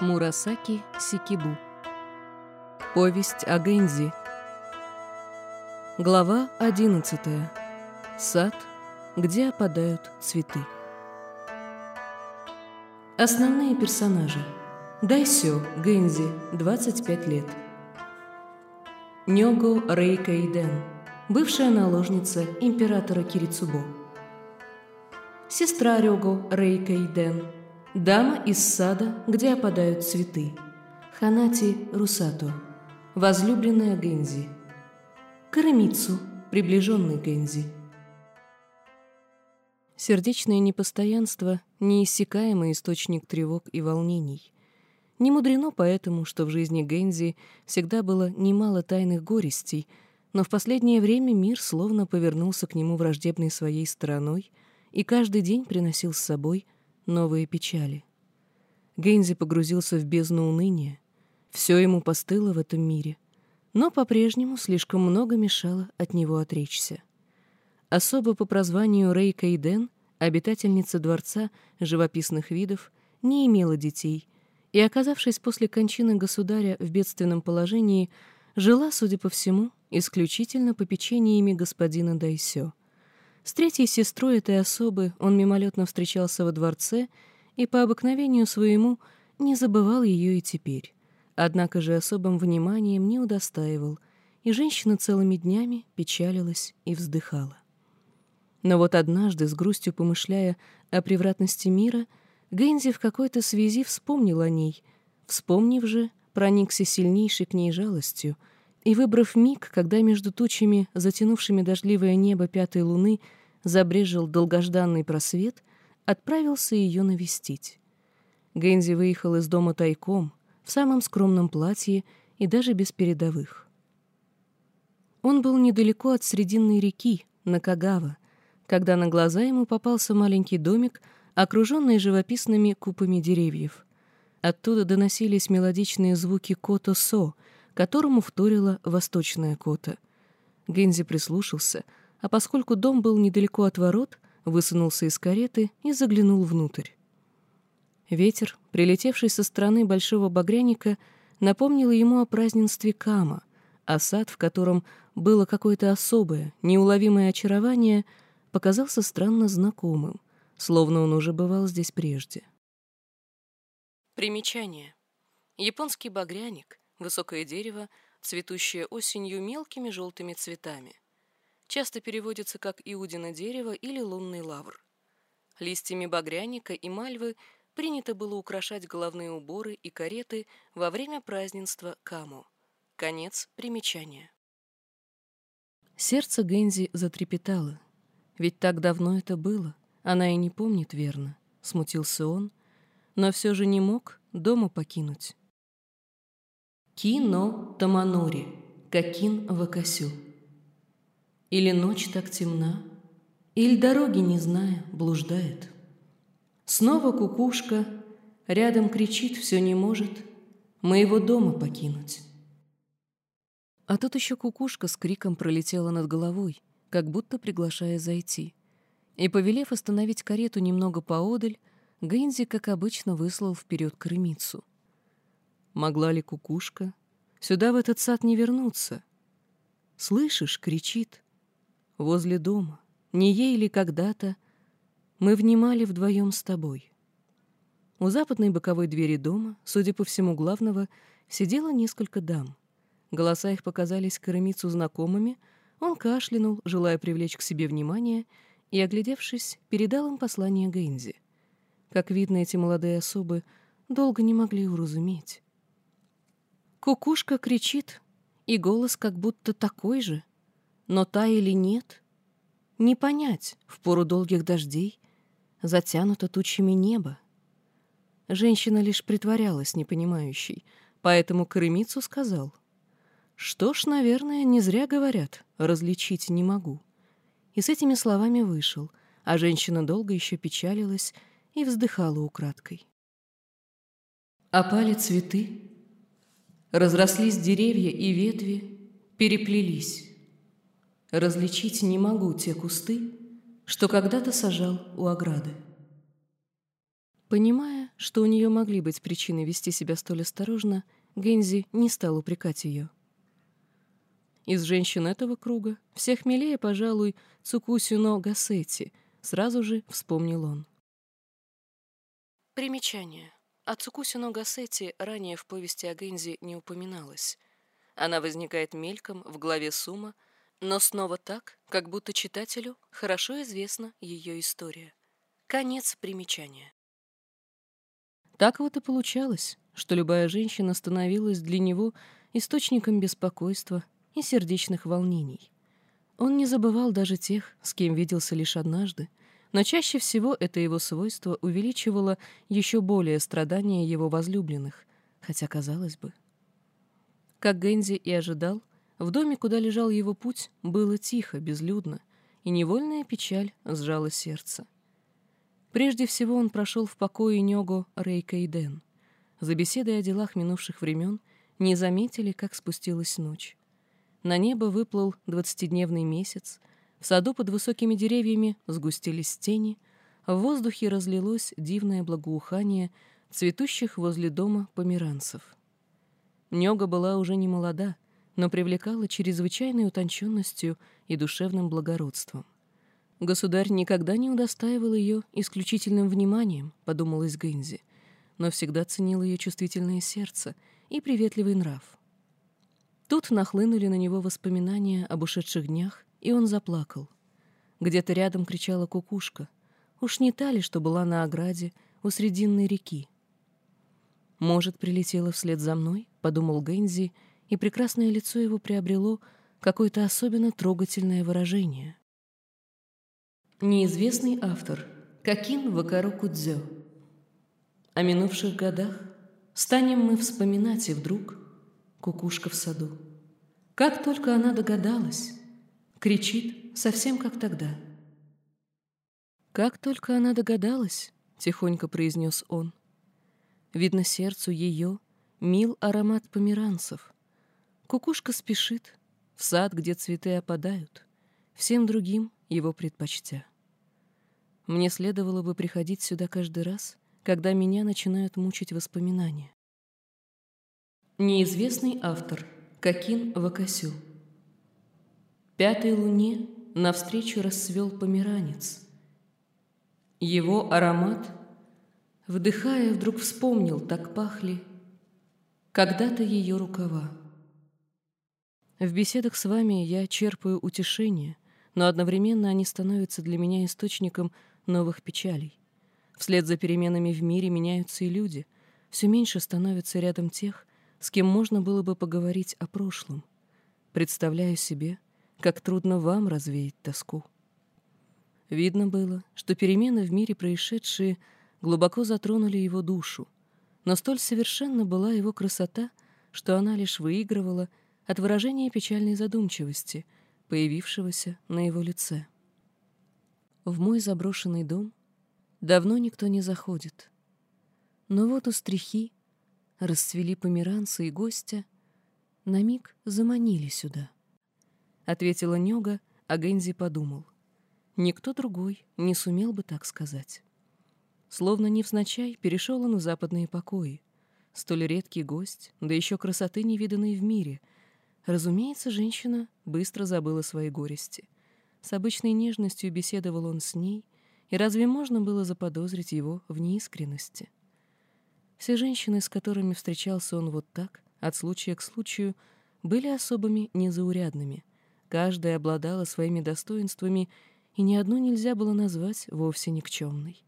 Мурасаки Сикибу. Повесть о Гэнзи. Глава 11. Сад, где опадают цветы. Основные персонажи. Дайсё Гэнзи, 25 лет. Нёго Рейка Иден, бывшая наложница императора Кирицубо. Сестра Рёго Рейка Иден, Дама из сада, где опадают цветы. Ханати Русато. Возлюбленная Гензи. Карамицу, приближенный Гензи. Сердечное непостоянство – неиссякаемый источник тревог и волнений. Не мудрено поэтому, что в жизни Гензи всегда было немало тайных горестей, но в последнее время мир словно повернулся к нему враждебной своей стороной и каждый день приносил с собой – новые печали. Гейнзи погрузился в бездну уныния. Все ему постыло в этом мире, но по-прежнему слишком много мешало от него отречься. Особо по прозванию Рэй Кейден, обитательница дворца живописных видов, не имела детей и, оказавшись после кончины государя в бедственном положении, жила, судя по всему, исключительно попечениями господина Дайсё — с третьей сестрой этой особы он мимолетно встречался во дворце и по обыкновению своему не забывал ее и теперь. Однако же особым вниманием не удостаивал, и женщина целыми днями печалилась и вздыхала. Но вот однажды, с грустью помышляя о превратности мира, Гэнзи в какой-то связи вспомнил о ней, вспомнив же, проникся сильнейшей к ней жалостью — и, выбрав миг, когда между тучами, затянувшими дождливое небо пятой луны, забрежил долгожданный просвет, отправился ее навестить. Гэнзи выехал из дома тайком, в самом скромном платье и даже без передовых. Он был недалеко от Срединной реки, на Кагава, когда на глаза ему попался маленький домик, окруженный живописными купами деревьев. Оттуда доносились мелодичные звуки кото-со — которому вторила восточная кота. Гензи прислушался, а поскольку дом был недалеко от ворот, высунулся из кареты и заглянул внутрь. Ветер, прилетевший со стороны большого багряника, напомнил ему о празднестве Кама, а сад, в котором было какое-то особое, неуловимое очарование, показался странно знакомым, словно он уже бывал здесь прежде. Примечание. Японский багряник — Высокое дерево, цветущее осенью мелкими желтыми цветами. Часто переводится как иудино дерево или лунный лавр. Листьями багряника и мальвы принято было украшать головные уборы и кареты во время празднества Каму. Конец примечания. Сердце Гензи затрепетало. Ведь так давно это было, она и не помнит верно, смутился он, но все же не мог дома покинуть. Кино Таманори, Какин Вакасю. Или ночь так темна, или дороги, не зная, блуждает. Снова кукушка рядом кричит, все не может моего дома покинуть. А тут еще кукушка с криком пролетела над головой, как будто приглашая зайти. И, повелев остановить карету немного поодаль, Гэнзи, как обычно, выслал вперед крымицу — Могла ли кукушка сюда, в этот сад, не вернуться? Слышишь, кричит. Возле дома, не ей ли когда-то мы внимали вдвоем с тобой? У западной боковой двери дома, судя по всему главного, сидело несколько дам. Голоса их показались Карамицу знакомыми, он кашлянул, желая привлечь к себе внимание, и, оглядевшись, передал им послание Гэнзи. Как видно, эти молодые особы долго не могли уразуметь. Кукушка кричит, и голос как будто такой же, но та или нет, не понять в пору долгих дождей, затянуто тучами небо. Женщина лишь притворялась непонимающей, поэтому Крымицу сказал, «Что ж, наверное, не зря говорят, различить не могу». И с этими словами вышел, а женщина долго еще печалилась и вздыхала украдкой. Опали цветы, Разрослись деревья и ветви, переплелись. Различить не могу те кусты, что когда-то сажал у ограды. Понимая, что у нее могли быть причины вести себя столь осторожно, Гензи не стал упрекать ее. Из женщин этого круга всех милее, пожалуй, Цукусино Гасети, сразу же вспомнил он. Примечание. О Цукусино Гасети ранее в повести о Гензи не упоминалось. Она возникает мельком в главе Сума, но снова так, как будто читателю хорошо известна ее история. Конец примечания. Так вот и получалось, что любая женщина становилась для него источником беспокойства и сердечных волнений. Он не забывал даже тех, с кем виделся лишь однажды, но чаще всего это его свойство увеличивало еще более страдания его возлюбленных, хотя, казалось бы. Как Гэнзи и ожидал, в доме, куда лежал его путь, было тихо, безлюдно, и невольная печаль сжала сердце. Прежде всего он прошел в покое Нёго Рейка и Дэн. За беседой о делах минувших времен не заметили, как спустилась ночь. На небо выплыл двадцатидневный месяц, в саду под высокими деревьями сгустились тени, в воздухе разлилось дивное благоухание цветущих возле дома померанцев. Нёга была уже не молода, но привлекала чрезвычайной утонченностью и душевным благородством. Государь никогда не удостаивал ее исключительным вниманием, подумалась Гэнзи, но всегда ценил ее чувствительное сердце и приветливый нрав. Тут нахлынули на него воспоминания об ушедших днях, и он заплакал. Где-то рядом кричала кукушка. Уж не та ли, что была на ограде у Срединной реки? «Может, прилетела вслед за мной?» — подумал Гэнзи, и прекрасное лицо его приобрело какое-то особенно трогательное выражение. Неизвестный автор Какин Вакароку Дзё О минувших годах станем мы вспоминать, и вдруг кукушка в саду. Как только она догадалась, кричит совсем как тогда. Как только она догадалась, тихонько произнес он. Видно, сердцу ее мил аромат померанцев. Кукушка спешит в сад, где цветы опадают, всем другим его предпочтя. Мне следовало бы приходить сюда каждый раз, когда меня начинают мучить воспоминания. Неизвестный автор Какин Вакасю Пятой луне навстречу расцвел померанец. Его аромат, вдыхая, вдруг вспомнил, так пахли когда-то ее рукава. В беседах с вами я черпаю утешение — но одновременно они становятся для меня источником новых печалей. Вслед за переменами в мире меняются и люди. Все меньше становится рядом тех, с кем можно было бы поговорить о прошлом. Представляю себе, как трудно вам развеять тоску. Видно было, что перемены в мире происшедшие глубоко затронули его душу, но столь совершенна была его красота, что она лишь выигрывала от выражения печальной задумчивости — появившегося на его лице. В мой заброшенный дом давно никто не заходит. Но вот у стрихи расцвели померанцы и гостя, на миг заманили сюда. Ответила Нёга, а Гензи подумал. Никто другой не сумел бы так сказать. Словно невзначай перешел он в западные покои. Столь редкий гость, да еще красоты невиданной в мире — Разумеется, женщина быстро забыла свои горести. С обычной нежностью беседовал он с ней, и разве можно было заподозрить его в неискренности? Все женщины, с которыми встречался он вот так, от случая к случаю, были особыми незаурядными. Каждая обладала своими достоинствами, и ни одну нельзя было назвать вовсе никчемной.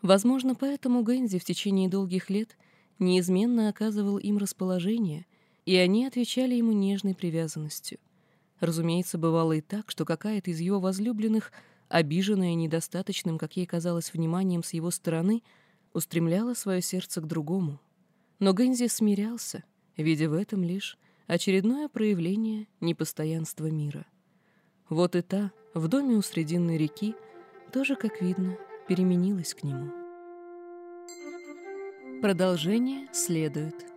Возможно, поэтому Гэнзи в течение долгих лет неизменно оказывал им расположение — и они отвечали ему нежной привязанностью. Разумеется, бывало и так, что какая-то из его возлюбленных, обиженная недостаточным, как ей казалось, вниманием с его стороны, устремляла свое сердце к другому. Но Гэнзи смирялся, видя в этом лишь очередное проявление непостоянства мира. Вот и та, в доме у Срединной реки, тоже, как видно, переменилась к нему. Продолжение следует.